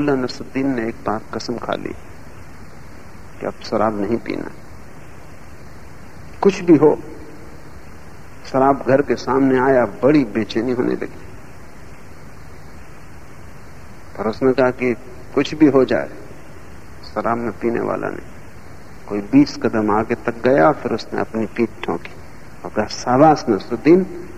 मुल्ला नसरुद्दीन ने एक बार कसम खा ली कि अब शराब नहीं पीना। कुछ भी हो, शराब घर के सामने आया, बड़ी बेचैनी होने लगी। पर उसने कहा कि कुछ भी हो जाए, शराब में पीने वाला नहीं। कोई बीस कदम आगे तक गया, फिर उसने अपनी पीठ ठोंकी। और कहा, शाबाश नसरुद्दीन,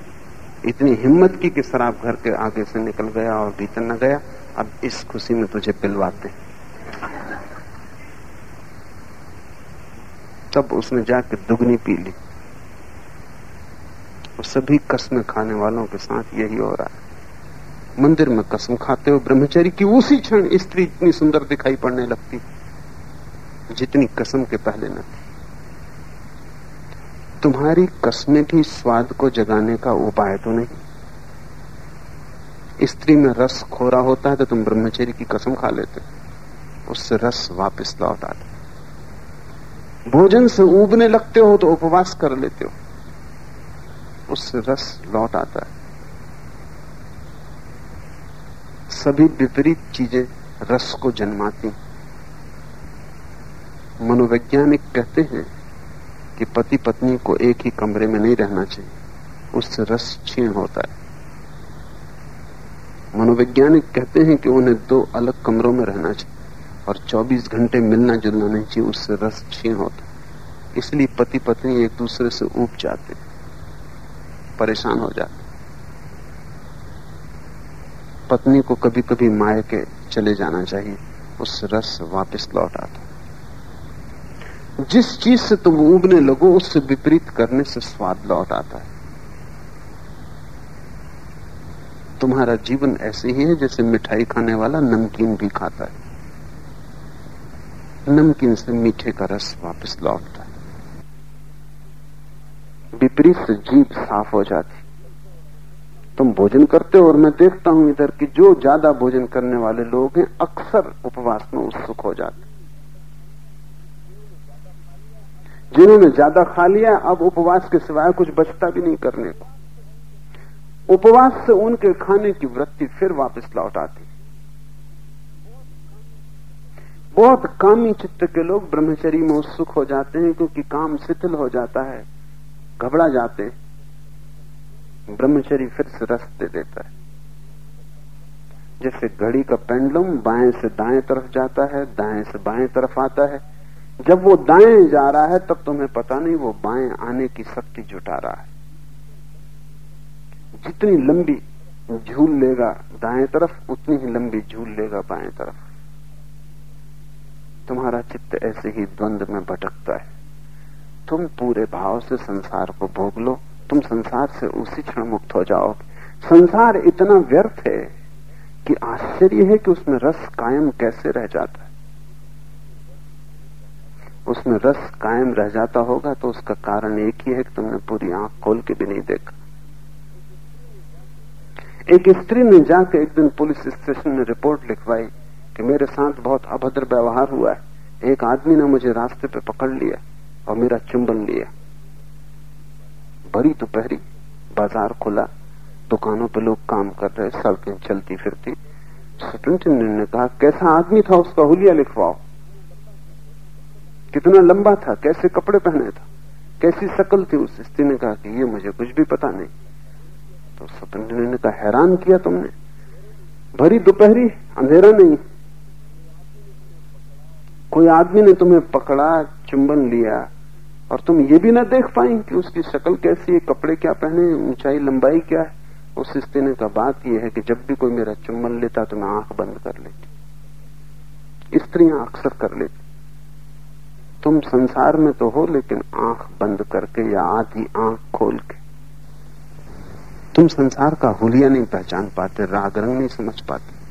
इतनी हिम्मत की कि शराब घर के आगे से निकल गया और भीतर न गया। अब इस खुशी में तुझे पिलवाते तब उसने जाके दुगनी पी ली। और सभी कसम खाने वालों के साथ यही हो रहा है। मंदिर में कसम खाते हो ब्रह्मचर्य की उसी क्षण स्त्री इतनी सुंदर दिखाई पड़ने लगती, जितनी कसम के पहले न थी। तुम्हारी कसमें भी स्वाद को जगाने का उपाय तो नहीं। स्त्री में रस खोरा होता है तो तुम ब्रह्मचर्य की कसम खा लेते उससे रस वापस लौट आता भोजन से उबने लगते हो तो उपवास कर लेते हो। उससे रस लौट आता है। सभी विपरीत चीज़ें रस को जन्माती मनोवैज्ञानिक कहते हैं कि पति पत्नी को एक ही कमरे में नहीं रहना चाहिए। उससे रस क्षीण होता है। मनोवैज्ञानिक कहते हैं कि उन्हें दो अलग कमरों में रहना चाहिए और 24 घंटे मिलना जुलना नहीं चाहिए, उससे रस क्षीण होता इसलिए पति पत्नी एक दूसरे से ऊब जाते परेशान हो जाते पत्नी को कभी कभी माए के चले जाना चाहिए, उस रस वापस लौट आता जिस चीज़ से तुम उबने लगो, उससे विपरीत करने से स्वाद लौट आता है। तुम्हारा जीवन ऐसे ही है जैसे मिठाई खाने वाला नमकीन भी खाता है। नमकीन से मीठे का रस वापस लौटता है। विपरीत से जीभ साफ़ हो जाती तुम भोजन करते हो और मैं देखता हूँ इधर कि जो ज़्यादा भोजन करने वाले लोग हैं, अक्सर उपवास में उत्सुक हो जाते जिन्होंने ज़्यादा खा लिया, अब उपवास के सिवाय कुछ बचता भी नहीं करने को। उपवास से उनके खाने की वृत्ति फिर वापस लौट आती। बहुत कामी चित्त के लोग ब्रह्मचरी में उत्सुक हो जाते हैं, क्योंकि काम शिथिल हो जाता है, घबरा जाते ब्रह्मचरी फिर से रस दे देता है। जैसे घड़ी का पेंडुलम बाएँ से दाएँ तरफ़ जाता है, दाएँ से बाएँ तरफ़ आता है। जब वो दाएँ जा रहा है, तब तुम्हें पता नहीं, वो बाएँ आने की शक्ति जुटा रहा है। जितनी लंबी झूल लेगा दाएँ तरफ़, उतनी ही लंबी झूल लेगा बाएँ तरफ़। तुम्हारा चित्त ऐसे ही द्वंद में भटकता है। तुम पूरे भाव से संसार को भोग लो। तुम संसार से उसी क्षण मुक्त हो जाओगे। संसार इतना व्यर्थ है कि आश्चर्य है कि उसमें रस कायम कैसे रह जाता है। उसमें रस कायम रह जाता होगा तो उसका कारण एक ही है कि तुमने पूरी आँख खोल के भी नहीं देखा। एक स्त्री ने जाकर एक दिन पुलिस स्टेशन में रिपोर्ट लिखवाई कि मेरे साथ बहुत अभद्र व्यवहार हुआ है। एक आदमी ने मुझे रास्ते पे पकड़ लिया और मेरा चुंबन लिया। बड़ी दोपहरी बाज़ार खुला, दुकानों पे लोग काम कर रहे, सड़कें चलती फिरती। सुप्रिंटेंडेंट ने कहा, कैसा आदमी था उसका? हुलिया लिखवाओ। कितना लंबा था, कैसे कपड़े पहने था, कैसी शकल थी उस स्त्री ने कहा कि ये मुझे कुछ भी पता नहीं। तो सुप्रिंटेंडेंट ने कहा, हैरान किया तुमने। भरी दोपहरी, अंधेरा नहीं। कोई आदमी ने तुम्हें पकड़ा, चुंबन लिया, और तुम ये भी ना देख पाई कि उसकी शक्ल कैसी है, कपड़े क्या पहने, ऊंचाई, लंबाई क्या है। उस स्त्री ने कहा, बात यह है कि जब भी कोई मेरा चुंबन लेता तो मैं आँख बंद कर लेती। स्त्रियाँ अक्सर कर लेती। तुम संसार में तो हो, लेकिन आँख बंद करके या आधी आँख खोल के तुम संसार का हुलिया नहीं पहचान पाते, राग रंग नहीं समझ पाते।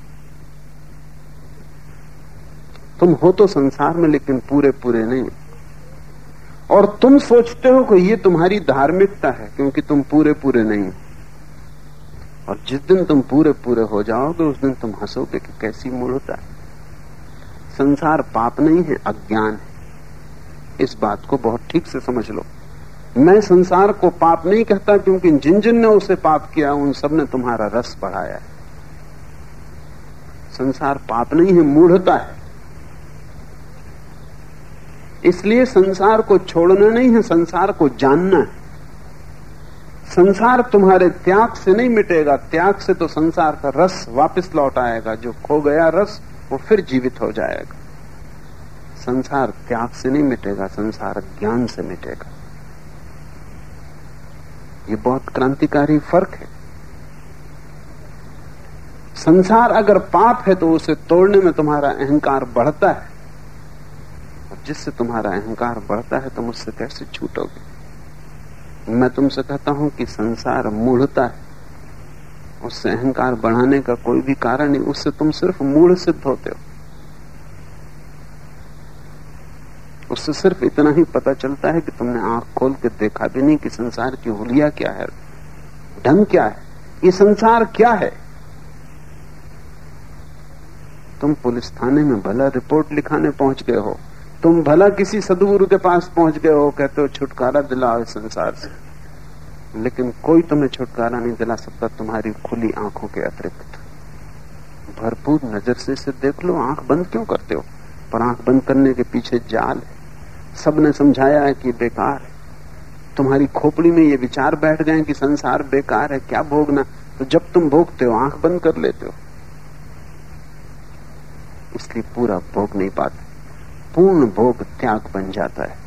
तुम हो तो संसार में, लेकिन पूरे पूरे नहीं। और तुम सोचते हो कि ये तुम्हारी धार्मिकता है, क्योंकि तुम पूरे पूरे नहीं। और जिस दिन तुम पूरे पूरे हो जाओगे, उस दिन तुम हंसोगे कि कैसी मूर्ता है। संसार पाप नहीं है, अज्ञान है। इस बात को बहुत ठीक से समझ लो। मैं संसार को पाप नहीं कहता क्योंकि जिन जिन ने उसे पाप किया, उन सबने तुम्हारा रस बढ़ाया है। संसार पाप नहीं है, मूढ़ता है। इसलिए संसार को छोड़ना नहीं है, संसार को जानना है। संसार तुम्हारे त्याग से नहीं मिटेगा, त्याग से तो संसार का रस वापस लौट आएगा, जो खो गया रस, वो फिर जीवित हो जाएगा। संसार त्याग से नहीं मिटेगा, संसार ज्ञान से मिटेगा। ये बहुत क्रांतिकारी फ़र्क है। संसार अगर पाप है तो उसे तोड़ने में तुम्हारा अहंकार बढ़ता है। और जिससे तुम्हारा अहंकार बढ़ता है, तुम उससे कैसे छूटोगे? मैं तुमसे कहता हूँ कि संसार मूढ़ता है। उससे अहंकार बढ़ाने का कोई भी कारण नहीं, उससे तुम सिर्फ़ मूढ़ सिद्ध होते हो। उससे सिर्फ़ इतना ही पता चलता है कि तुमने आँख खोल के देखा भी नहीं कि संसार की होलिया क्या है, ढंग क्या है, ये संसार क्या है। तुम पुलिस थाने में भला रिपोर्ट लिखाने पहुँच गए हो। तुम भला किसी सदगुरु के पास पहुँच गए हो, कहते हो छुटकारा दिलाओ इस संसार से। लेकिन कोई तुम्हें छुटकारा नहीं दिला सकता, तुम्हारी खुली आँखों के अतिरिक्त। भरपूर नज़र से इसे देख लो, आँख बंद क्यों करते हो? पर आँख बंद करने के पीछे जाल है। सबने समझाया है कि बेकार है। तुम्हारी खोपड़ी में ये विचार बैठ गए कि संसार बेकार है, क्या भोगना? तो जब तुम भोगते हो, आँख बंद कर लेते हो। इसलिए पूरा भोग नहीं पाते। पूर्ण भोग त्याग बन जाता है।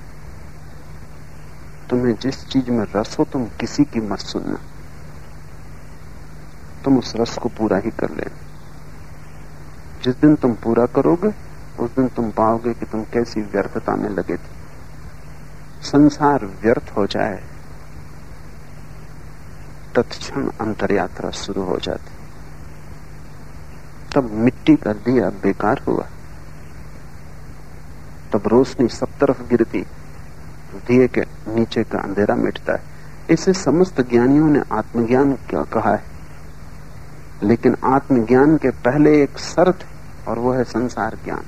तुम्हें जिस चीज़ में रस हो, तुम किसी की मत सुनना। तुम उस रस को पूरा ही कर लेना। जिस दिन तुम पूरा करोगे, उस दिन तुम पाओगे कि तुम कैसी व्यर्थता में लगे थे। संसार व्यर्थ हो जाए, तत्क्षण अंतर यात्रा शुरू हो जाती। तब मिट्टी का दिया बेकार हुआ। तब रोशनी सब तरफ़ गिरती। दिए के नीचे का अंधेरा मिटता है। इसे समस्त ज्ञानियों ने आत्मज्ञान क्या कहा है? लेकिन आत्मज्ञान के पहले एक शर्त और वह है संसार ज्ञान।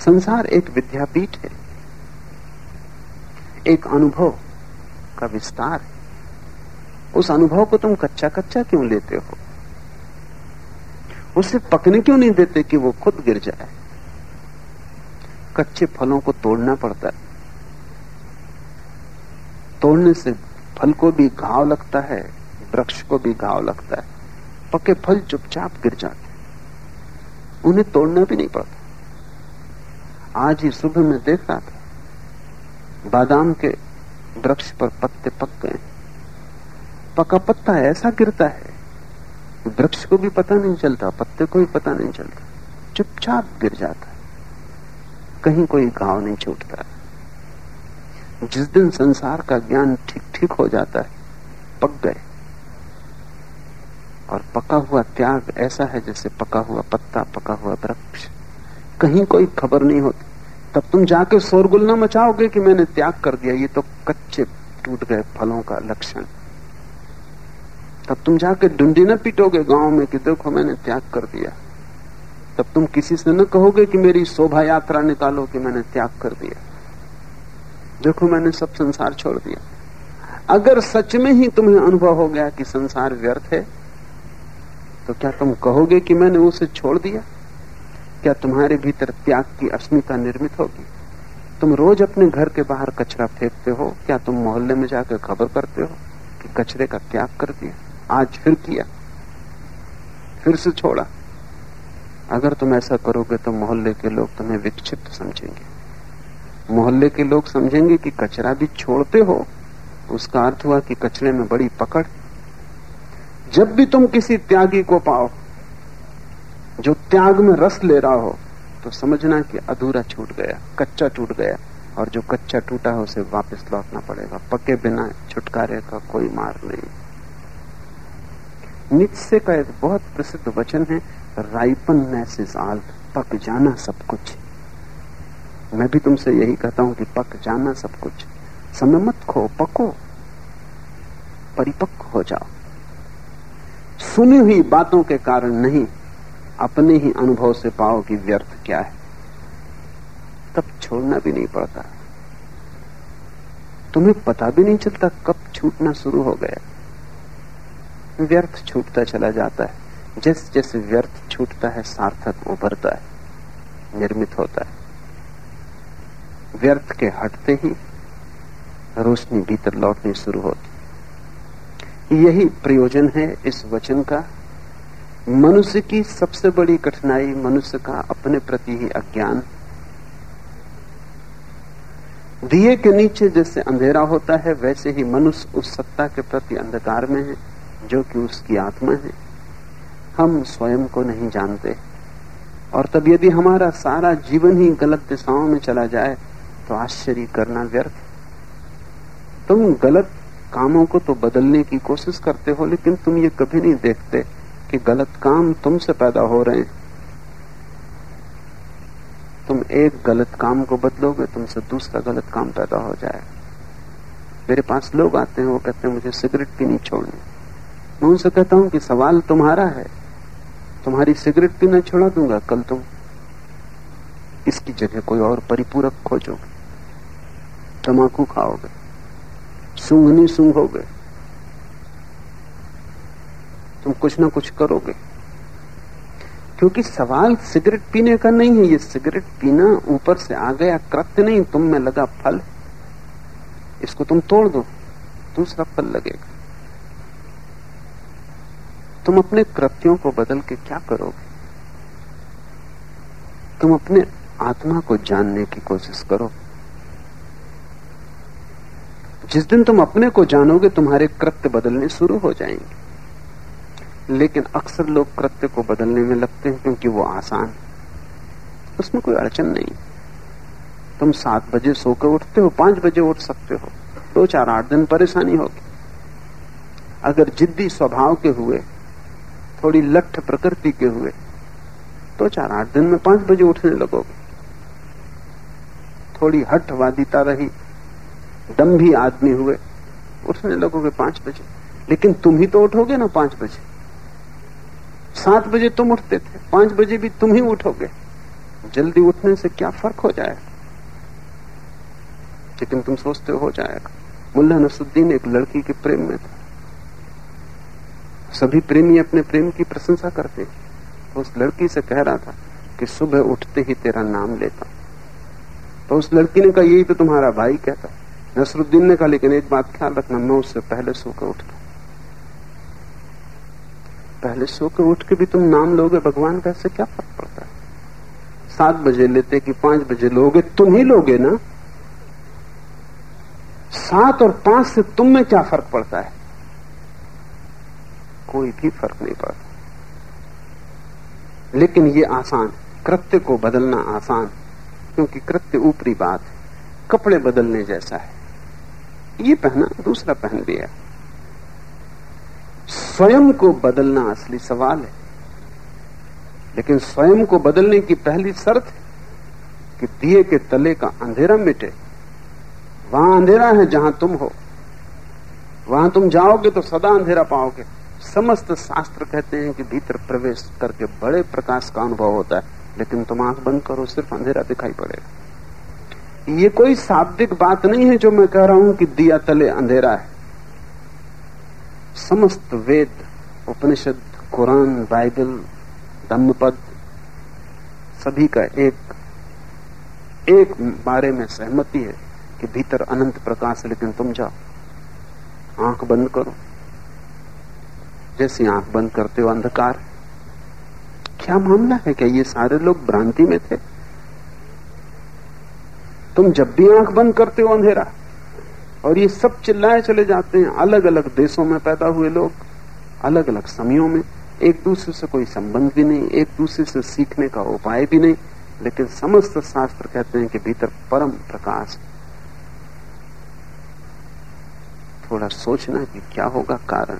संसार एक विद्यापीठ है। एक अनुभव का विस्तार है। उस अनुभव को तुम कच्चा कच्चा क्यों लेते हो? उसे पकने क्यों नहीं देते कि वो खुद गिर जाए? कच्चे फलों को तोड़ना पड़ता है। तोड़ने से फल को भी घाव लगता है, वृक्ष को भी घाव लगता है। पके फल चुपचाप गिर जाते उन्हें तोड़ना भी नहीं पड़ता। आज ही सुबह में देख रहा था बादाम के वृक्ष पर पत्ते पक गए। पका पत्ता ऐसा गिरता है वृक्ष को भी पता नहीं चलता, पत्ते को भी पता नहीं चलता। चुपचाप गिर जाता कहीं कोई घाव नहीं छूटता। जिस दिन संसार का ज्ञान ठीक ठीक हो जाता है, पक गए। और पका हुआ त्याग ऐसा है जैसे पका हुआ पत्ता, पका हुआ वृक्ष कहीं कोई खबर नहीं होती। तब तुम जाके शोरगुल न मचाओगे कि मैंने त्याग कर दिया। ये तो कच्चे टूट गए फलों का लक्षण। तब तुम जाके डुंडी न पीटोगे गाँव में कि देखो मैंने त्याग कर दिया। तब तुम किसी से न कहोगे कि मेरी शोभा यात्रा निकालो कि मैंने त्याग कर दिया। देखो मैंने सब संसार छोड़ दिया। अगर सच में ही तुम्हें अनुभव हो गया कि संसार व्यर्थ है तो क्या तुम कहोगे कि मैंने उसे छोड़ दिया? क्या तुम्हारे भीतर त्याग की अस्मिता निर्मित होगी? तुम रोज अपने घर के बाहर कचरा फेंकते हो। क्या तुम मोहल्ले में जाकर खबर करते हो कि कचरे का त्याग कर दिया? आज फिर किया। फिर से छोड़ा। अगर तुम ऐसा करोगे तो मोहल्ले के लोग तुम्हें विक्षिप्त समझेंगे। मोहल्ले के लोग समझेंगे कि कचरा भी छोड़ते हो। उसका अर्थ हुआ कि कचरे में बड़ी पकड़। जब भी तुम किसी त्यागी को पाओ जो त्याग में रस ले रहा हो तो समझना कि अधूरा छूट गया, कच्चा टूट गया, और जो कच्चा टूटा है उसे वापस लौटना पड़ेगा। पके बिना छुटकारे का कोई मार्ग नहीं। नित्से का एक बहुत प्रसिद्ध वचन है राइपन आल पक जाना सब कुछ। मैं भी तुमसे यही कहता हूँ कि पक जाना सब कुछ। समय मत खो, पको, परिपक्व हो जाओ। सुनी हुई बातों के कारण नहीं अपने ही अनुभव से पाओ कि व्यर्थ क्या है। तब छोड़ना भी नहीं पड़ता। तुम्हें पता भी नहीं चलता कब छूटना शुरू हो गया। व्यर्थ छूटता चला जाता है। जैसे जैसे व्यर्थ छूटता है, सार्थक उभरता है, निर्मित होता है। व्यर्थ के हटते ही रोशनी भीतर लौटनी शुरू होती यही प्रयोजन है इस वचन का मनुष्य की सबसे बड़ी कठिनाई मनुष्य का अपने प्रति ही अज्ञान। दिए के नीचे जैसे अंधेरा होता है, वैसे ही मनुष्य उस सत्ता के प्रति अंधकार में है, जो कि उसकी आत्मा है। हम स्वयं को नहीं जानते। और तब यदि हमारा सारा जीवन ही गलत दिशाओं में चला जाए तो आश्चर्य करना व्यर्थ तुम गलत कामों को तो बदलने की कोशिश करते हो, लेकिन तुम ये कभी नहीं देखते। कि गलत काम तुमसे पैदा हो रहे हैं। तुम एक गलत काम को बदलोगे, तुमसे दूसरा गलत काम पैदा हो जाएगा मेरे पास लोग आते हैं, वो कहते हैं, मुझे सिगरेट पीनी छोड़नी मैं उनसे कहता हूँ कि सवाल तुम्हारा है। तुम्हारी सिगरेट पीना छोड़ा दूँगा कल तुम। इसकी जगह कोई और परिपूरक खोजोगे। तमाकू खाओगे। सूंघनी सूंघोगे। तुम कुछ ना कुछ करोगे। क्योंकि सवाल सिगरेट पीने का नहीं है, ये सिगरेट पीना ऊपर से आ गया कृत्य नहीं, तुम में लगा फल इसको तुम तोड़ दो, दूसरा फल लगेगा। तुम अपने कृत्यों को बदल के क्या करोगे? तुम अपने आत्मा को जानने की कोशिश करो। जिस दिन तुम अपने को जानोगे, तुम्हारे कृत्य बदलने शुरू हो जाएँगे। लेकिन अक्सर लोग कृत्य को बदलने में लगते हैं क्योंकि वो आसान उसमें कोई अड़चन नहीं। तुम सात बजे सोकर उठते हो, पाँच बजे उठ सकते हो। दो, चार, आठ दिन परेशानी होगी। अगर जिद्दी स्वभाव के हुए, थोड़ी लठ प्रकृति के हुए तो चार, आठ दिन में पाँच बजे उठने लगोगे। थोड़ी हठवादिता रही दम्भी आदमी हुए, उठने लगोगे पाँच बजे। लेकिन तुम ही तो उठोगे ना पाँच बजे। सात बजे तुम उठते थे, पाँच बजे भी तुम ही उठोगे। जल्दी उठने से क्या फ़र्क हो जाएगा? लेकिन तुम सोचते हो जाएगा। मुल्ला नसुद्दीन एक लड़की के प्रेम में था। सभी प्रेमी अपने प्रेम की प्रशंसा करते तो उस लड़की से कह रहा था कि सुबह उठते ही तेरा नाम लेता तो उस लड़की ने कहा, यही तो तुम्हारा भाई कहता नसरुद्दीन ने कहा, लेकिन एक बात ख्याल रखना मैं उससे पहले सोकर उठता पहले सो के उठ के भी तुम नाम लोगे, भगवान का ऐसे क्या फ़र्क पड़ता है? सात बजे लेते कि पाँच बजे लोगे, तुम ही लोगे ना? सात और पाँच से तुम में क्या फ़र्क पड़ता है? कोई भी फ़र्क नहीं पड़ता। लेकिन ये आसान, कृत्य को बदलना आसान, क्योंकि कृत्य ऊपरी बात है, कपड़े बदलने जैसा है। ये पहना, दूसरा पहन लिया। स्वयं को बदलना असली सवाल है। लेकिन स्वयं को बदलने की पहली शर्त कि दिए के तले का अंधेरा मिटे। वहाँ अंधेरा है जहाँ तुम हो। वहाँ तुम जाओगे तो सदा अंधेरा पाओगे। समस्त शास्त्र कहते हैं कि भीतर प्रवेश करके बड़े प्रकाश का अनुभव होता है, लेकिन तुम आँख बंद करो, सिर्फ़ अंधेरा दिखाई पड़ेगा। ये कोई शाब्दिक बात नहीं है जो मैं कह रहा हूँ कि दिया तले अंधेरा है। समस्त वेद, उपनिषद, कुरान, बाइबल, धम्मपद, सभी का एक एक बारे में सहमति है कि भीतर अनंत प्रकाश है, लेकिन तुम जाओ, आँख बंद करो। जैसे आँख बंद करते हो, अंधकार क्या मामला है क्या ये सारे लोग भ्रांति में थे? तुम जब भी आँख बंद करते हो, अंधेरा। और ये सब चिल्लाए चले जाते हैं। अलग अलग देशों में पैदा हुए लोग अलग अलग समयों में। एक दूसरे से कोई संबंध भी नहीं, एक दूसरे से सीखने का उपाय भी नहीं। लेकिन समस्त शास्त्र कहते हैं कि भीतर परम प्रकाश। थोड़ा सोचना कि क्या होगा कारण।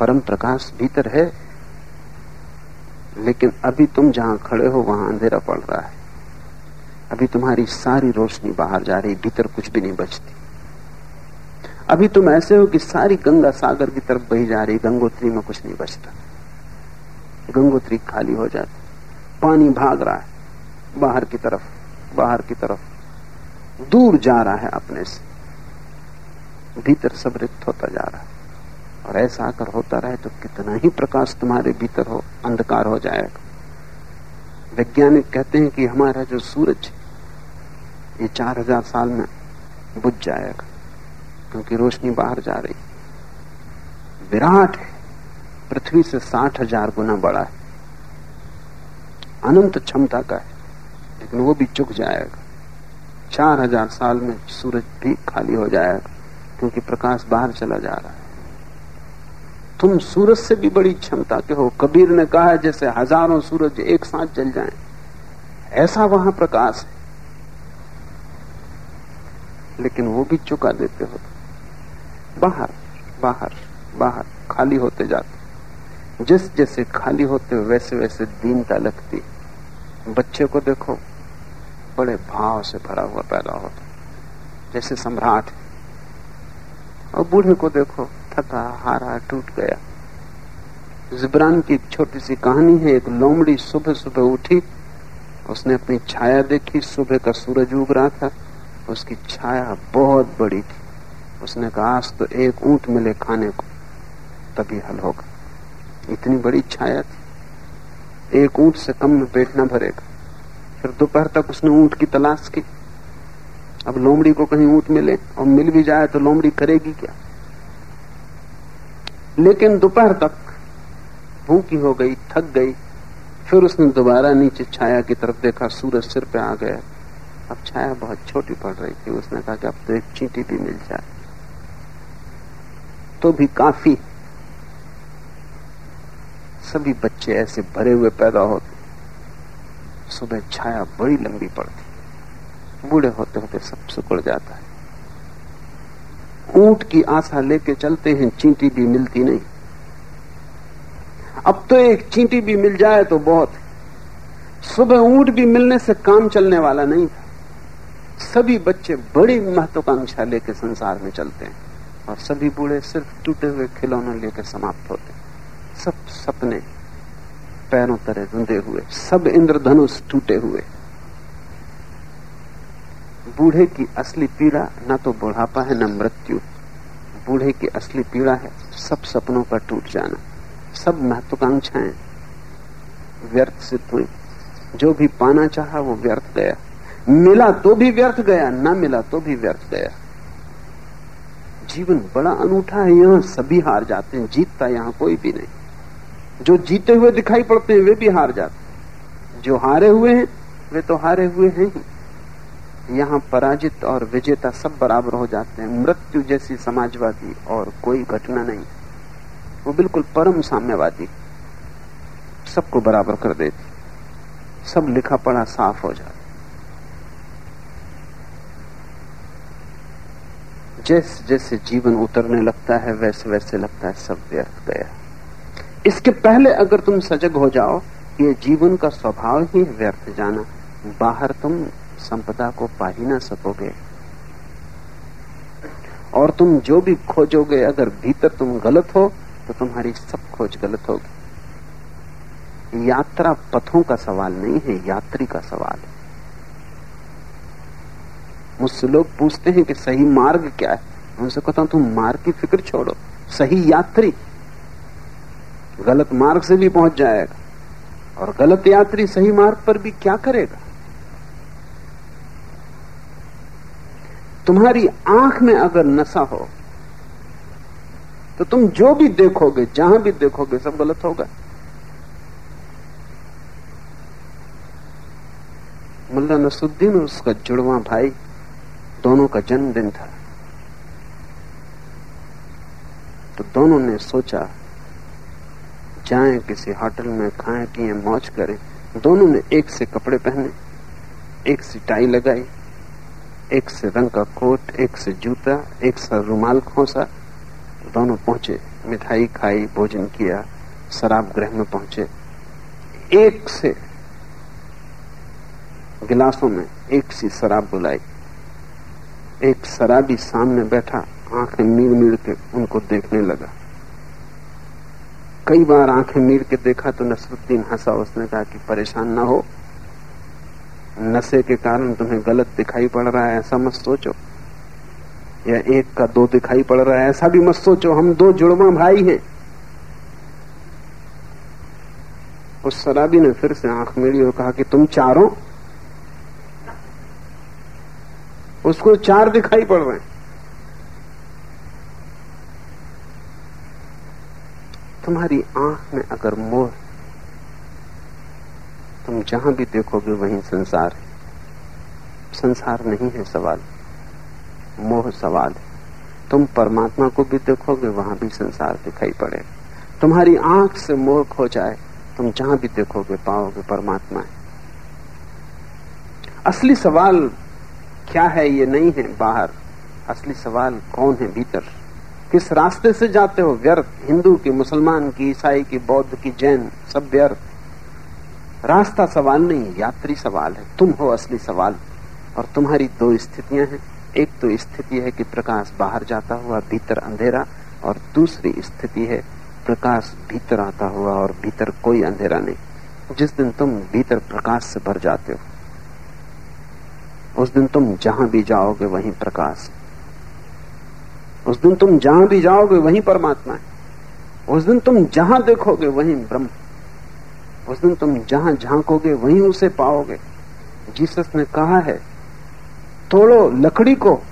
परम प्रकाश भीतर है, लेकिन अभी तुम जहाँ खड़े हो, वहाँ अंधेरा पड़ रहा है। अभी तुम्हारी सारी रोशनी बाहर जा रही, भीतर कुछ भी नहीं बचती। अभी तुम ऐसे हो कि सारी गंगा सागर की तरफ़ बही जा रही, गंगोत्री में कुछ नहीं बचता। गंगोत्री खाली हो जाती, पानी भाग रहा है, बाहर की तरफ़, बाहर की तरफ़, दूर जा रहा है अपने से। भीतर सब रिक्त होता जा रहा है, और ऐसा अगर होता रहे तो कितना ही प्रकाश तुम्हारे भीतर हो, अंधकार हो जाएगा। वैज्ञानिक कहते हैं कि हमारा जो सूरज ये चार हज़ार साल में बुझ जाएगा, क्योंकि रोशनी बाहर जा रही विराट है, पृथ्वी से साठ हज़ार गुना बड़ा है। अनंत क्षमता का है, लेकिन वो भी चुक जाएगा। चार हज़ार साल में सूरज भी खाली हो जाएगा, क्योंकि प्रकाश बाहर चला जा रहा है। तुम सूरज से भी बड़ी क्षमता के हो। कबीर ने कहा है, जैसे हज़ारों सूरज एक साथ जल जाएँ। ऐसा वहाँ प्रकाश है। लेकिन वो भी चुका देते हो। बाहर बाहर बाहर, खाली होते जाते जिस जैसे खाली होते वैसे वैसे दीनता लगती बच्चे को देखो, बड़े भाव से भरा हुआ पैदा होता जैसे सम्राट और बूढ़े को देखो थका हारा टूट गया। जिब्रान की छोटी सी कहानी है, एक लोमड़ी सुबह सुबह उठी, उसने अपनी छाया देखी, सुबह का सूरज उग रहा था, उसकी छाया बहुत बड़ी थी। उसने कहा, आज तो एक ऊँट मिले खाने को। तभी हल होगा इतनी बड़ी छाया थी। एक ऊँट से कम में पेट न भरेगा। फिर दोपहर तक उसने ऊँट की तलाश की। अब लोमड़ी को कहीं ऊँट मिले, और मिल भी जाए तो लोमड़ी करेगी क्या? लेकिन दोपहर तक भूखी हो गई, थक गई। फिर उसने दोबारा नीचे छाया की तरफ़ देखा, सूरज सिर पे आ गया। अब छाया बहुत छोटी पड़ रही थी। उसने कहा कि अब तो एक चींटी भी मिल जाए। तो भी काफ़ी। सभी बच्चे ऐसे भरे हुए पैदा होते। सुबह छाया बड़ी लंबी पड़ती। बूढ़े होते होते सब सुकड़ जाता है। ऊँट की आशा लेके चलते हैं, चींटी भी मिलती नहीं। अब तो एक चींटी भी मिल जाए तो बहुत सुबह ऊँट भी मिलने से काम चलने वाला नहीं था। सभी बच्चे बड़ी महत्वाकांक्षा लेके संसार में चलते हैं और सभी बूढ़े सिर्फ़ टूटे हुए खिलौने लेकर समाप्त होते हैं। सब सपने पैरों तरह धुंधे हुए, सब इंद्रधनुष टूटे हुए। बूढ़े की असली पीड़ा न तो बुढ़ापा है, न मृत्यु। बूढ़े की असली पीड़ा है, सब सपनों का टूट जाना। सब महत्वाकांक्षाएँ व्यर्थ सिद्ध हुई जो भी पाना चाहा वो व्यर्थ गया। मिला तो भी व्यर्थ गया, न मिला तो भी व्यर्थ गया। जीवन बड़ा अनूठा है, यहाँ सभी हार जाते हैं, जीतता यहाँ कोई भी नहीं। जो जीते हुए दिखाई पड़ते हैं, वे भी हार जाते हैं। जो हारे हुए हैं, वे तो हारे हुए हैं ही। यहाँ पराजित और विजेता सब बराबर हो जाते हैं। मृत्यु जैसी समाजवादी और कोई घटना नहीं। वो बिल्कुल परम साम्यवादी। सबको बराबर कर देती। सब लिखा पढ़ा साफ़ हो जाता। जैसे जैसे जीवन उतरने लगता है, वैसे वैसे लगता है, सब व्यर्थ गया। इसके पहले अगर तुम सजग हो जाओ, ये जीवन का स्वभाव ही व्यर्थ जाना। बाहर तुम संपदा को पा ही ना सकोगे। और तुम जो भी खोजोगे, अगर भीतर तुम गलत हो तो तुम्हारी सब खोज गलत होगी। यात्रा पथों का सवाल नहीं है, यात्री का सवाल है। मुझसे लोग पूछते हैं कि सही मार्ग क्या है? उनसे कहता हूँ, तुम मार्ग की फ़िक्र छोड़ो। सही यात्री गलत मार्ग से भी पहुँच जाएगा और गलत यात्री सही मार्ग पर भी क्या करेगा? तुम्हारी आँख में अगर नशा हो तो तुम जो भी देखोगे, जहाँ भी देखोगे, सब गलत होगा। मुल्ला नसुद्दीन और उसका जुड़वा भाई, दोनों का जन्मदिन था। तो दोनों ने सोचा, जाएँ किसी होटल में खाएँ, पिए, मौज करें। दोनों ने एक से कपड़े पहने, एक से टाई लगाई। एक से रंग का कोट, एक से जूता, एक सा रुमाल खोसा, दोनों पहुँचे। मिठाई खाई, भोजन किया, शराब गृह में पहुँचे। एक से गिलासों में एक सी शराब बुलाई। एक शराबी सामने बैठा, आँखें मीर मीर के उनको देखने लगा। कई बार आँखें मीर के देखा तो नसरुद्दीन हंसा, उसने कहा कि परेशान ना हो। नशे के कारण तुम्हें गलत दिखाई पड़ रहा है, ऐसा मत सोचो। या एक का दो दिखाई पड़ रहा है, ऐसा भी मत सोचो, हम दो जुड़वा भाई हैं। उस शराबी ने फिर से आँख मेरी और कहा कि तुम चारों, उसको चार दिखाई पड़ रहे हैं। तुम्हारी आँख में अगर मोह तुम जहाँ भी देखोगे वहीं संसार है। संसार नहीं है सवाल, मोह सवाल है। तुम परमात्मा को भी देखोगे, वहाँ भी संसार दिखाई पड़ेगा तुम्हारी आँख से मोह खो जाए, तुम जहाँ भी देखोगे, पाओगे परमात्मा है। असली सवाल क्या है, ये नहीं है बाहर। असली सवाल कौन है भीतर? किस रास्ते से जाते हो, व्यर्थ? हिंदू की, मुसलमान की, ईसाई की, बौद्ध की, जैन सब व्यर्थ रास्ता सवाल नहीं यात्री सवाल है। तुम हो असली सवाल, और तुम्हारी दो स्थितियाँ हैं। एक तो स्थिति है कि प्रकाश बाहर जाता हुआ भीतर अंधेरा, और दूसरी स्थिति है प्रकाश भीतर आता हुआ और भीतर कोई अंधेरा नहीं। जिस दिन तुम भीतर प्रकाश से भर जाते हो, उस दिन तुम जहाँ भी जाओगे वहीं प्रकाश। उस दिन तुम जहाँ भी जाओगे वहीं परमात्मा है। उस दिन तुम जहाँ देखोगे वहीं ब्रह्म। उस दिन तुम जहाँ झांकोगे, वहीं उसे पाओगे। जीसस ने कहा है, तोड़ो लकड़ी को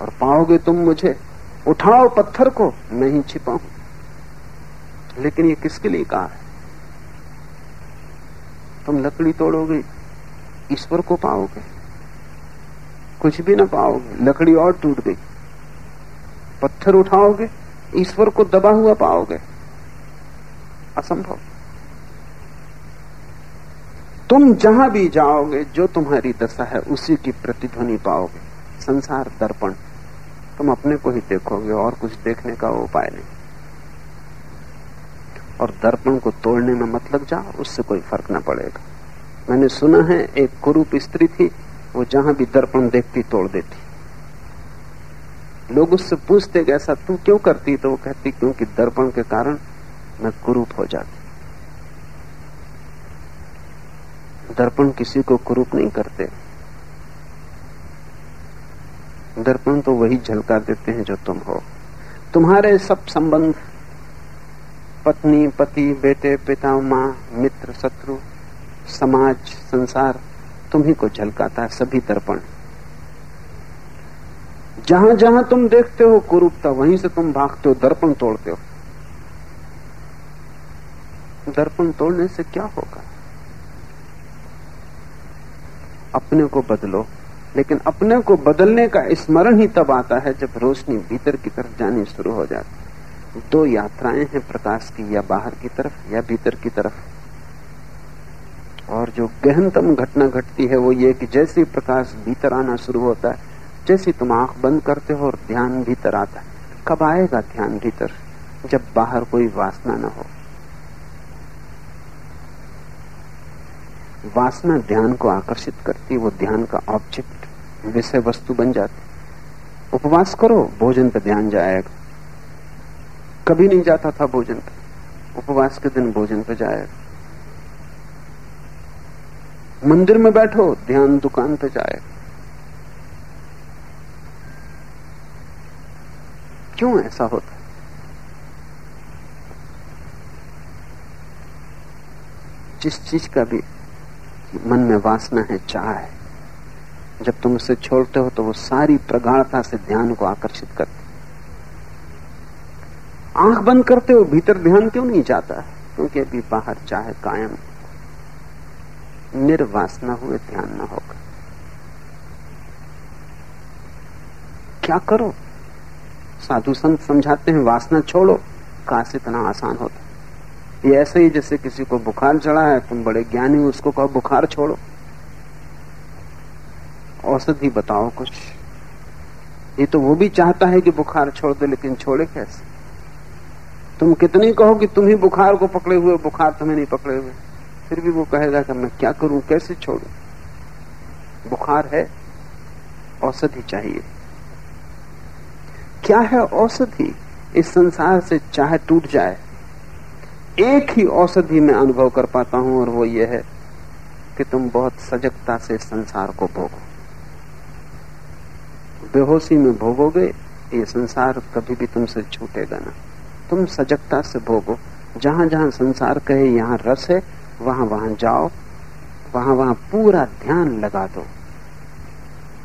और पाओगे तुम मुझे। उठाओ पत्थर को, मैं ही छिपाऊं लेकिन ये किसके लिए कहा है? तुम लकड़ी तोड़ोगे, ईश्वर को पाओगे। कुछ भी ना पाओगे, लकड़ी और टूट गई। पत्थर उठाओगे, ईश्वर को दबा हुआ पाओगे। असंभव। तुम जहाँ भी जाओगे, जो तुम्हारी दशा है, उसी की प्रतिध्वनि पाओगे। संसार दर्पण। तुम अपने को ही देखोगे, और कुछ देखने का उपाय नहीं। और दर्पण को तोड़ने में मत लग जाओ उससे कोई फ़र्क न पड़ेगा। मैंने सुना है, एक कुरूप स्त्री थी, वो जहाँ भी दर्पण देखती, तोड़ देती। लोग उससे पूछते ऐसा तू क्यों करती? तो वो कहती, क्योंकि दर्पण के कारण मैं कुरूप हो जाती। दर्पण किसी को कुरूप नहीं करते। दर्पण तो वही झलका देते हैं जो तुम हो। तुम्हारे सब संबंध, पत्नी, पति, बेटे, पिता, माँ, मित्र, शत्रु, समाज, संसार तुम्ही को झलकाता है सभी दर्पण। जहाँ जहाँ तुम देखते हो कुरूपता, वहीं से तुम भागते हो, दर्पण तोड़ते हो। दर्पण तोड़ने से क्या होगा? अपने को बदलो। लेकिन अपने को बदलने का स्मरण ही तब आता है जब रोशनी भीतर की तरफ़ जानी शुरू हो जाती दो यात्राएँ हैं प्रकाश की, या बाहर की तरफ़, या भीतर की तरफ़। और जो गहनतम घटना घटती है वो ये कि जैसे प्रकाश भीतर आना शुरू होता है, जैसे तुम आँख बंद करते हो और ध्यान भीतर आता है। कब आएगा ध्यान भीतर? जब बाहर कोई वासना ना हो। वासना ध्यान को आकर्षित करती वो ध्यान का ऑब्जेक्ट विषय वस्तु बन जाती उपवास करो, भोजन पर ध्यान जाएगा कभी नहीं जाता था भोजन पर उपवास के दिन भोजन पर जाएगा मंदिर में बैठो, ध्यान दुकान पर जाएगा क्यों ऐसा होता जिस चीज़ का भी मन में वासना है, चाह है। जब तुम उसे छोड़ते हो तो वो सारी प्रगाढ़ता से ध्यान को आकर्षित करती आँख बंद करते हो, भीतर ध्यान क्यों नहीं जाता? क्योंकि अभी बाहर चाहे कायम। निर्वासना हुए ध्यान न होगा। क्या करो? साधु संत समझाते हैं, वासना छोड़ो। काश इतना आसान होता। ये ऐसे ही जैसे किसी को बुखार चढ़ा है, तुम बड़े ज्ञानी हो, उसको कहो, बुखार छोड़ो। औषधि बताओ कुछ। ये तो वो भी चाहता है कि बुखार छोड़ दे, लेकिन छोड़े कैसे? तुम कितनी कहो कि तुम ही बुखार को पकड़े हुए बुखार तुम्हें नहीं पकड़े हुए। फिर भी वो कहेगा कि मैं क्या करूँ, कैसे छोड़ू? बुखार है, औषधि चाहिए। क्या है औषधि इस संसार से चाहे टूट जाए एक ही औषधि में अनुभव कर पाता हूँ और वो ये है कि तुम बहुत सजगता से संसार को भोगो। बेहोशी में भोगोगे, ये संसार कभी भी तुमसे छूटेगा ना। तुम सजगता से भोगो। जहाँ जहाँ संसार कहे, यहाँ रस है, वहाँ वहाँ जाओ, वहाँ वहाँ पूरा ध्यान लगा दो।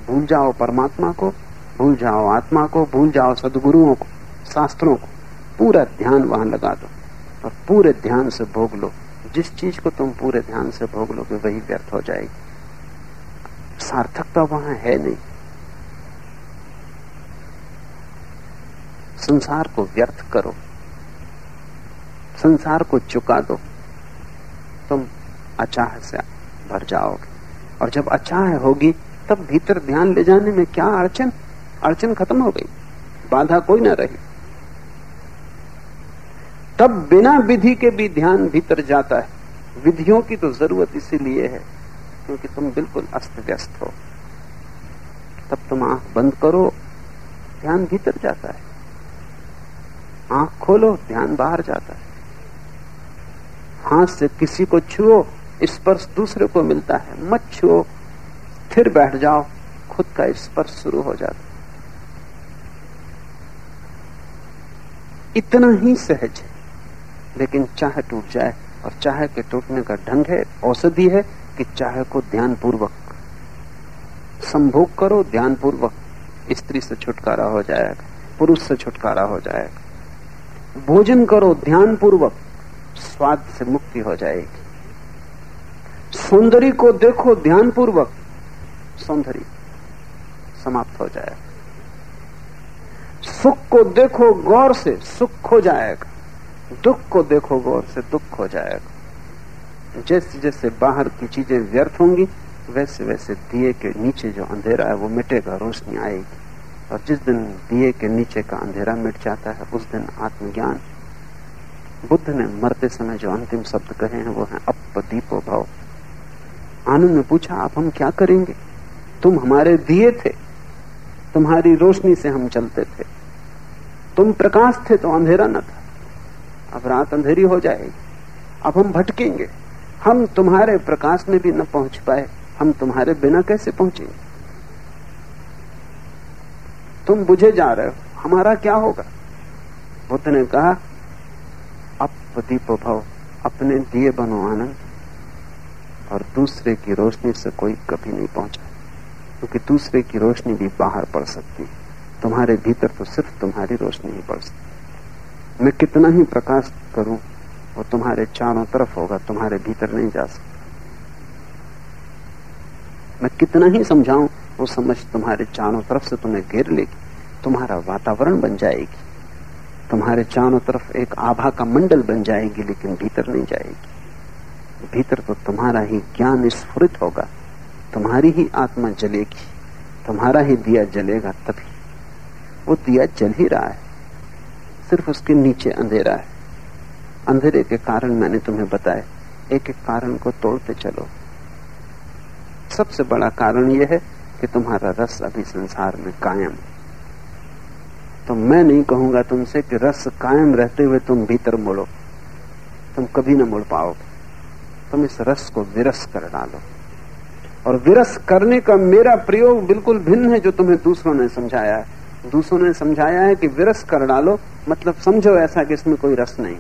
भूल जाओ परमात्मा को, भूल जाओ आत्मा को, भूल जाओ सदगुरुओं को, शास्त्रों को, पूरा ध्यान वहाँ लगा दो। और पूरे ध्यान से भोग लो। जिस चीज़ को तुम पूरे ध्यान से भोग लोगे, वही व्यर्थ हो जाएगी। सार्थकता वहाँ है नहीं। संसार को व्यर्थ करो। संसार को चुका दो। तुम अचाह से भर जाओगे। और जब अचाह होगी, तब भीतर ध्यान ले जाने में क्या अड़चन? अड़चन खत्म हो गई। बाधा कोई ना रही। तब बिना विधि के भी ध्यान भीतर जाता है। विधियों की तो ज़रूरत इसीलिए है, क्योंकि तुम बिल्कुल अस्त व्यस्त हो। तब तुम आँख बंद करो, ध्यान भीतर जाता है। आँख खोलो, ध्यान बाहर जाता है। हाथ से किसी को छुओ, स्पर्श दूसरे को मिलता है। मत छुओ फिर बैठ जाओ, खुद का स्पर्श शुरू हो जाता है। इतना ही सहज है। लेकिन चाह टूट जाए और चाह के टूटने का ढंग है, औषधि है कि चाह को ध्यान पूर्वक संभोग करो ध्यान पूर्वक स्त्री से छुटकारा हो जाएगा, पुरुष से छुटकारा हो जाएगा। भोजन करो ध्यान पूर्वक स्वाद से मुक्ति हो जाएगी। सौंदर्य को देखो ध्यान पूर्वक सौंदर्य समाप्त हो जाएगा। सुख को देखो, गौर से सुख खो जाएगा। दुख को देखो गौर से दुख हो जाएगा। जैसे जैसे बाहर की चीज़ें व्यर्थ होंगी, वैसे वैसे दिए के नीचे जो अंधेरा है वो मिटेगा, रोशनी आएगी। और जिस दिन दिए के नीचे का अंधेरा मिट जाता है, उस दिन आत्मज्ञान। बुद्ध ने मरते समय जो अंतिम शब्द कहे हैं, वो है अप दीपो भाव। आनंद ने पूछा, आप हम क्या करेंगे? तुम हमारे दिए थे। तुम्हारी रोशनी से हम चलते थे। तुम प्रकाश थे तो अंधेरा न था। अब रात अंधेरी हो जाएगी। अब हम भटकेंगे। हम तुम्हारे प्रकाश में भी न पहुँच पाए। हम तुम्हारे बिना कैसे पहुँचेंगे? तुम बुझे जा रहे हो। हमारा क्या होगा? बुद्ध ने कहा, अब दीपो भव, अपने दिए बनो आनंद। और दूसरे की रोशनी से कोई कभी नहीं पहुँचा। क्योंकि दूसरे की रोशनी भी बाहर पड़ सकती है। तुम्हारे भीतर तो सिर्फ़ तुम्हारी रोशनी ही पड़ सकती मैं कितना ही प्रकाश करूँ, वो तुम्हारे चारों तरफ़ होगा, तुम्हारे भीतर नहीं जा सकता। मैं कितना ही समझाऊं, वो समझ तुम्हारे चारों तरफ़ से तुम्हें घेर लेगी, तुम्हारा वातावरण बन जाएगी। तुम्हारे चारों तरफ़ एक आभा का मंडल बन जाएगी, लेकिन भीतर नहीं जाएगी। भीतर तो तुम्हारा ही ज्ञान स्फुरित होगा, तुम्हारी ही आत्मा जलेगी, तुम्हारा ही दिया जलेगा तभी। वो दिया जल ही रहा है। सिर्फ़ उसके नीचे अंधेरा है। अंधेरे के कारण मैंने तुम्हें बताया। एक एक कारण को तोड़ते चलो। सबसे बड़ा कारण यह है कि तुम्हारा रस अभी संसार में कायम है। तो मैं नहीं कहूँगा तुमसे कि रस कायम रहते हुए तुम भीतर मुड़ो। तुम कभी ना मुड़ पाओगे। तुम इस रस को विरस कर डालो। और विरस करने का मेरा प्रयोग बिल्कुल भिन्न है जो तुम्हें दूसरों ने समझाया है। दूसरों ने समझाया है कि विरस कर डालो मतलब समझो ऐसा कि इसमें कोई रस नहीं।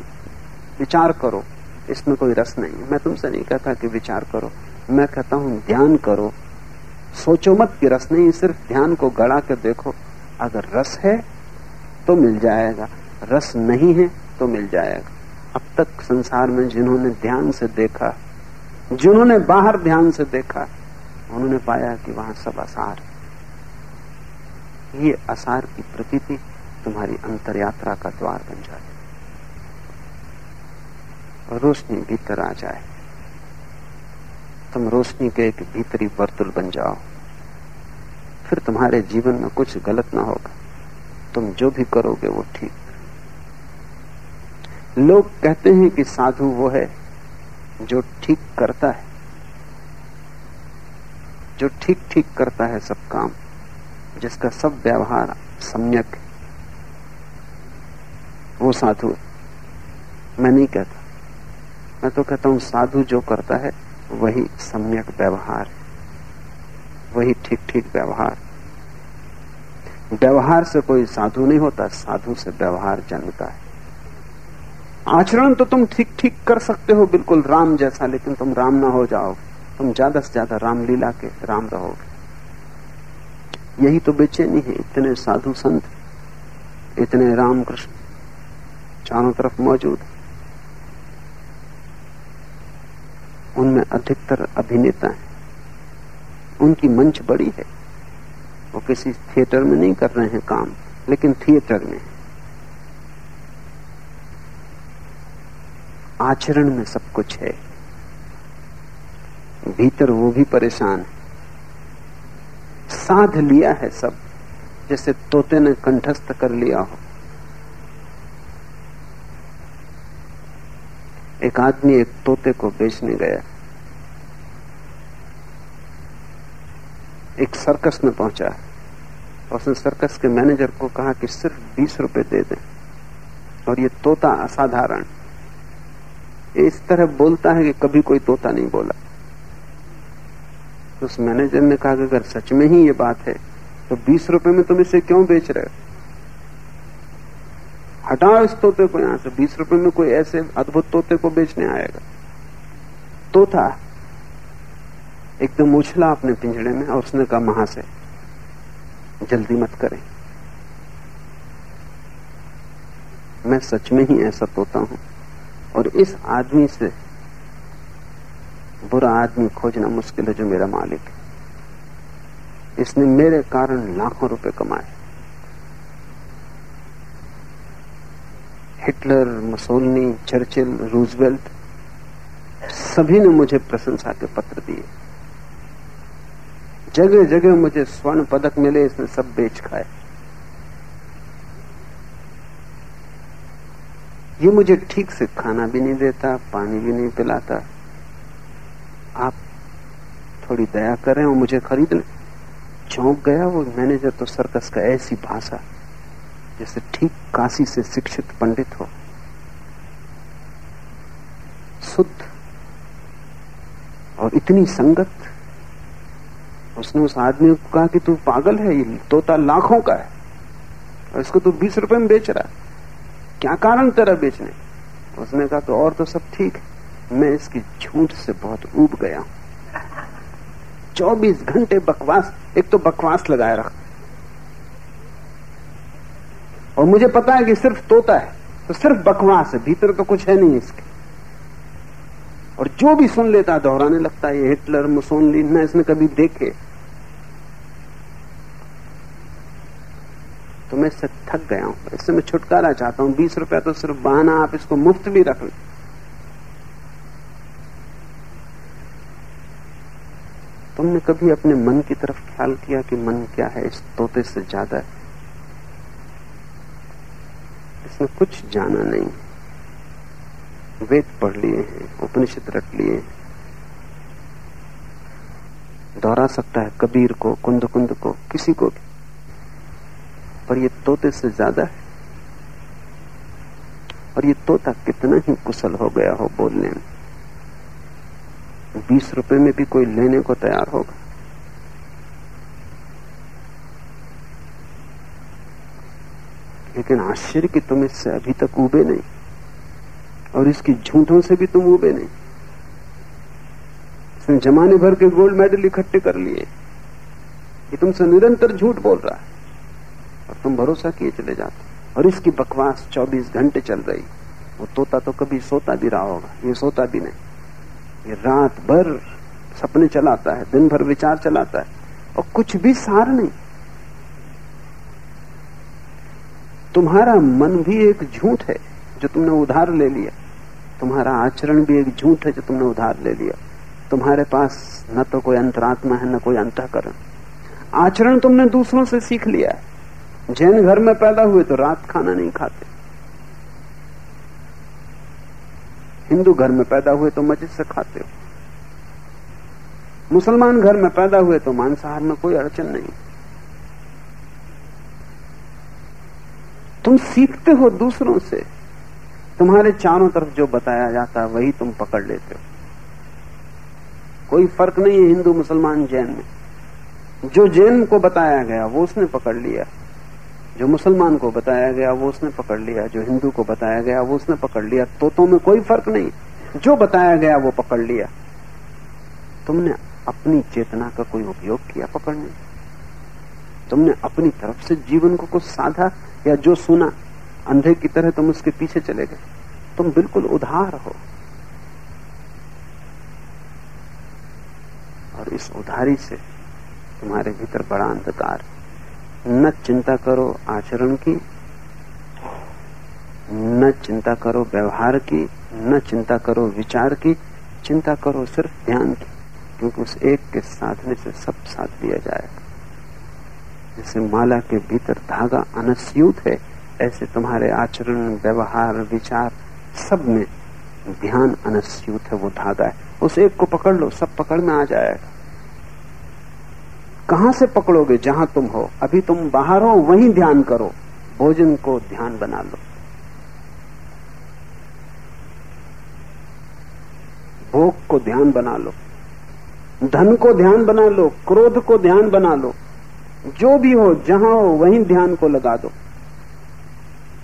विचार करो, इसमें कोई रस नहीं। मैं तुमसे नहीं कहता कि विचार करो, मैं कहता हूँ ध्यान करो। सोचो मत कि रस नहीं, सिर्फ़ ध्यान को गड़ा कर देखो। अगर रस है तो मिल जाएगा। रस नहीं है तो मिल जाएगा। अब तक संसार में जिन्होंने ध्यान से देखा, जिन्होंने बाहर ध्यान से देखा, उन्होंने पाया कि वहाँ सब आसार है। ये असार की प्रकृति तुम्हारी अंतर यात्रा का द्वार बन जाए। और रोशनी भीतर आ जाए। तुम रोशनी के एक भीतरी वर्तुल बन जाओ। फिर तुम्हारे जीवन में कुछ गलत ना होगा। तुम जो भी करोगे वो ठीक। लोग कहते हैं कि साधु वो है जो ठीक करता है। जो ठीक ठीक करता है सब काम। जिसका सब व्यवहार सम्यक है वो साधु मैं नहीं कहता। मैं तो कहता हूँ, साधु जो करता है, वही सम्यक व्यवहार है। वही ठीक ठीक व्यवहार व्यवहार से कोई साधु नहीं होता, साधु से व्यवहार जन्मता है। आचरण तो तुम ठीक ठीक कर सकते हो, बिल्कुल राम जैसा, लेकिन तुम राम ना हो जाओ। तुम ज़्यादा से ज़्यादा रामलीला के राम रहोगे। यही तो बेचैनी है। इतने साधु संत, इतने रामकृष्ण चारों तरफ़ मौजूद। उनमें अधिकतर अभिनेता हैं। उनकी मंच बड़ी है। वो किसी थिएटर में नहीं कर रहे हैं काम, लेकिन थिएटर में आचरण में सब कुछ है। भीतर वो भी परेशान है। साध लिया है सब, जैसे तोते ने कंठस्थ कर लिया हो। एक आदमी एक तोते को बेचने गया। एक सर्कस में पहुँचा। उसने सर्कस के मैनेजर को कहा कि सिर्फ़ बीस रुपए दे दें। और ये तोता असाधारण। इस तरह बोलता है कि कभी कोई तोता नहीं बोला। तो उस मैनेजर ने कहा कि अगर सच में ही ये बात है तो बीस रुपए में तुम इसे क्यों बेच रहे हो? हटाओ इस तोते को यहाँ से, बीस रुपए में कोई ऐसे अद्भुत तोते को बेचने आएगा। तोता एकदम उछला अपने पिंजड़े में और उसने कहा महा से जल्दी मत करें। मैं सच में ही ऐसा तोता हूँ और इस आदमी से बुरा आदमी खोजना मुश्किल है जो मेरा मालिक है। इसने मेरे कारण लाखों रुपए कमाए। हिटलर, मसोलनी, चर्चिल, रूजवेल्ट, सभी ने मुझे प्रशंसा के पत्र दिए। जगह जगह मुझे स्वर्ण पदक मिले, इसने सब बेच खाए। ये मुझे ठीक से खाना भी नहीं देता, पानी भी नहीं पिलाता आप थोड़ी दया करें और मुझे खरीद लें। चौंक गया वो मैनेजर तो सर्कस का ऐसी भाषा, जैसे ठीक काशी से शिक्षित पंडित हो। शुद्ध और इतनी संगत, उसने उस आदमी को कहा कि तू पागल है, ये तोता लाखों का है, और इसको तू बीस रुपए में बेच रहा है। क्या कारण तेरा बेचने? उसने कहा तो और तो सब ठीक है। मैं इसकी झूठ से बहुत ऊब गया। हूँ चौबीस घंटे बकवास, एक तो बकवास लगाए रख। और मुझे पता है कि सिर्फ़ तोता है तो सिर्फ़ बकवास है, भीतर तो कुछ है नहीं इसके। और जो भी सुन लेता, दोहराने लगता है ये हिटलर, मुसोनली, न इसने कभी देखे। तो मैं इससे थक गया हूँ। इससे मैं छुटकारा चाहता हूँ। बीस रुपया तो सिर्फ़ बहाना, आप इसको मुफ़्त भी रख लें। तुमने कभी अपने मन की तरफ़ ख्याल किया कि मन क्या है? इस तोते से ज़्यादा है इसने कुछ जाना नहीं। वेद पढ़ लिए हैं, उपनिषद रट लिए दोहरा सकता है कबीर को कुंद कुंद को, किसी को भी। पर ये तोते से ज़्यादा है। और ये तोता कितना ही कुशल हो गया हो बोलने में। बीस रुपए में भी कोई लेने को तैयार होगा। लेकिन आश्चर्य कि तुम इससे अभी तक उबे नहीं, और इसकी झूठों से भी तुम उबे नहीं। इसने जमाने भर के गोल्ड मेडल इकट्ठे कर लिए ये तुमसे निरंतर झूठ बोल रहा है, और तुम भरोसा किए चले जाते और इसकी बकवास 24 घंटे चल रही। वो तोता तो कभी सोता भी रहा होगा, ये सोता भी नहीं। ये रात भर सपने चलाता है, दिन भर विचार चलाता है, और कुछ भी सार नहीं। तुम्हारा मन भी एक झूठ है जो तुमने उधार ले लिया। तुम्हारा आचरण भी एक झूठ है जो तुमने उधार ले लिया। तुम्हारे पास न तो कोई अंतरात्मा है, न कोई अंतकरण। आचरण तुमने दूसरों से सीख लिया जैन घर में पैदा हुए तो रात खाना नहीं खाते। हिंदू घर में पैदा हुए तो मज़े से खाते हो। मुसलमान घर में पैदा हुए तो मांसाहार में कोई अड़चन नहीं। तुम सीखते हो दूसरों से। तुम्हारे चारों तरफ़ जो बताया जाता है, वही तुम पकड़ लेते हो। कोई फ़र्क नहीं है हिंदू मुसलमान जैन में। जो जैन को बताया गया, वो उसने पकड़ लिया। जो मुसलमान को बताया गया, वो उसने पकड़ लिया। जो हिंदू को बताया गया, वो उसने पकड़ लिया। तोतों में कोई फ़र्क नहीं। जो बताया गया, वो पकड़ लिया। तुमने अपनी चेतना का कोई उपयोग किया पकड़ने? तुमने अपनी तरफ़ से जीवन को कुछ साधा या जो सुना, अंधे की तरह तुम उसके पीछे चले गए। तुम बिल्कुल उधार हो। और इस उधारी से तुम्हारे भीतर बड़ा अंधकार न चिंता करो आचरण की, न चिंता करो व्यवहार की, न चिंता करो विचार की, चिंता करो सिर्फ़ ध्यान की, क्योंकि उस एक के साधने से सब साथ दिया जाएगा। जैसे माला के भीतर धागा अनस्यूत है, ऐसे तुम्हारे आचरण, व्यवहार, विचार सब में ध्यान अनस्यूत है, वो धागा है। उस एक को पकड़ लो, सब पकड़ में आ जाएगा। कहाँ से पकड़ोगे? जहाँ तुम हो। अभी तुम बाहर हो, वहीं ध्यान करो। भोजन को ध्यान बना लो। भोग को ध्यान बना लो। धन को ध्यान बना लो। क्रोध को ध्यान बना लो। जो भी हो, जहाँ हो, वहीं ध्यान को लगा दो।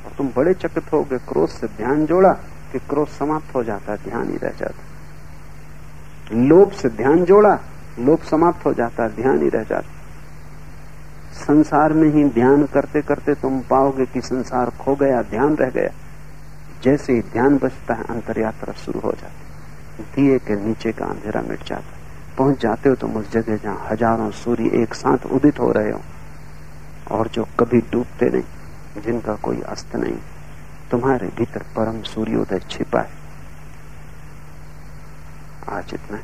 और तुम बड़े चकित हो गए क्रोध से ध्यान जोड़ा कि क्रोध समाप्त हो जाता ध्यान ही रह जाता लोभ से ध्यान जोड़ा लोभ समाप्त हो जाता, ध्यान ही रह जाता। संसार में ही ध्यान करते करते तुम पाओगे कि संसार खो गया, ध्यान रह गया। जैसे ही ध्यान बचता है अंतर यात्रा शुरू हो जाती दिए के नीचे का अंधेरा मिट जाता पहुँच जाते हो तुम उस जगह जहाँ हज़ारों सूर्य एक साथ उदित हो रहे हो, और जो कभी डूबते नहीं, जिनका कोई अस्त नहीं। तुम्हारे भीतर परम सूर्योदय छिपा है। आज इतना